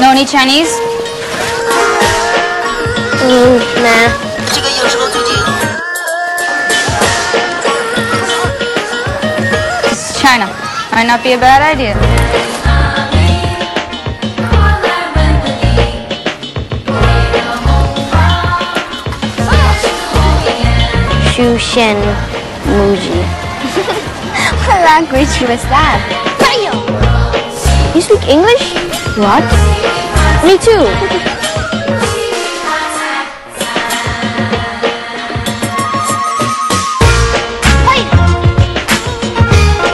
Know any Chinese? Mm, nah. China. Might not be a bad idea. Shushen Muji. what language was that? You speak English? What? Me too. Wait!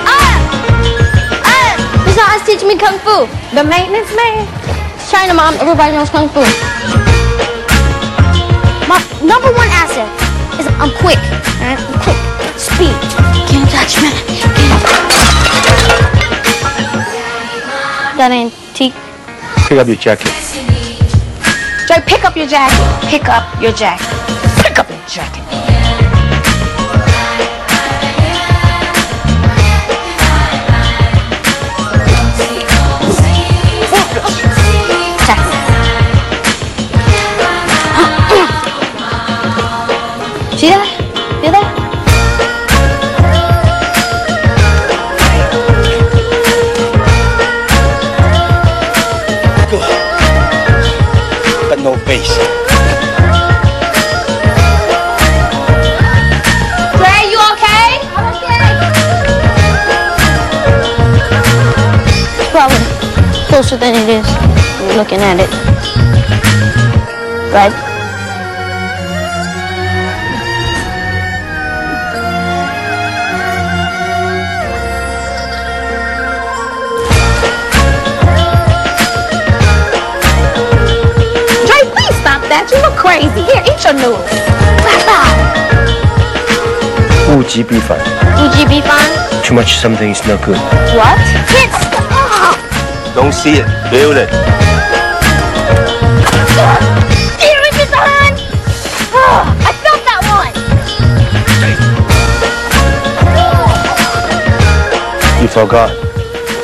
Ah! Ah! Me Kung Fu. The maintenance man. China mom, everybody knows Kung Fu. My number one asset is I'm quick. Alright? I'm quick. Speed. Can't touch me. That antique. Pick up your jacket. Joe, pick up your jacket. Pick up your jacket. Pick up your jacket. See that? Face. You okay? Probably closer than it is looking at it. Right? Crazy. Here, eat your noodles. Wu Ji Bi Fan. Would you be fine? Too much something is not good. What? Can't. Don't see it. Feel it. Here it is on. Oh, I felt that one. You forgot.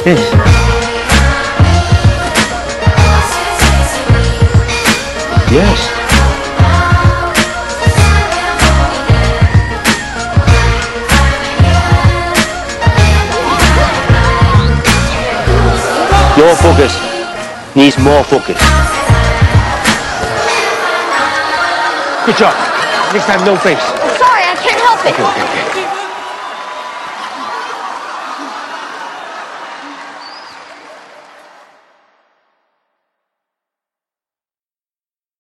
Yes. Yes. Focus needs more focus. Good job. Next time, no face. Sorry, I can't help it. Okay, okay, okay.